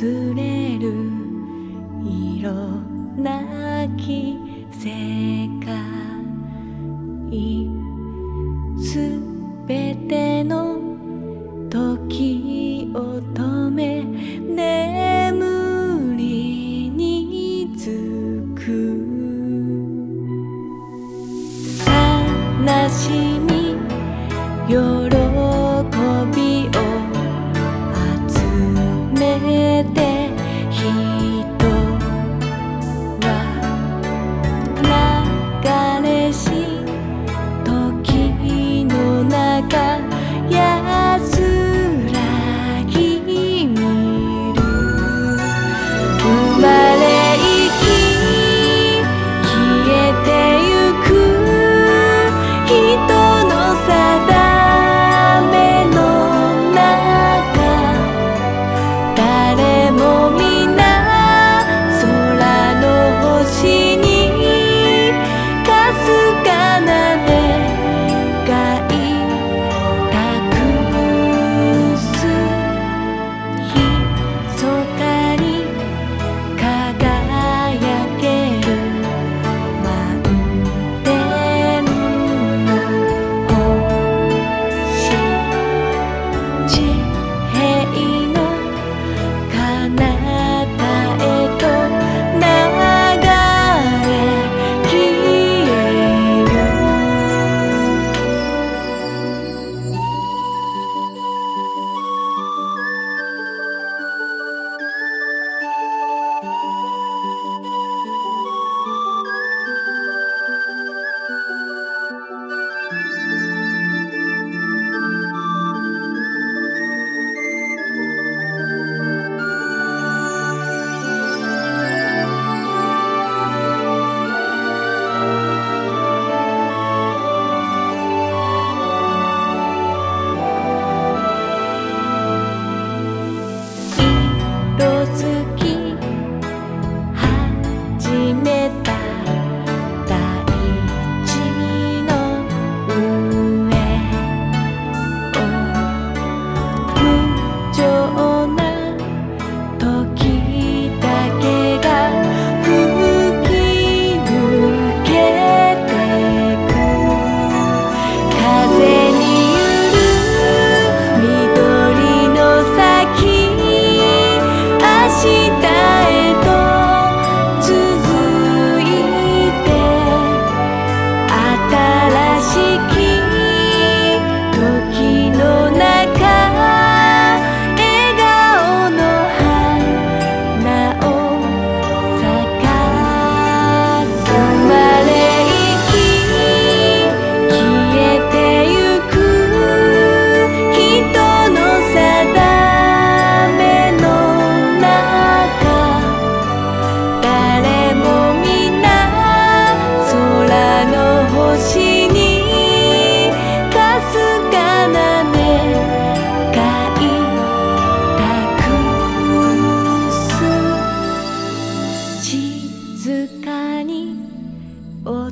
薄れる色なき世界すべての時を止め眠りにつく悲しい我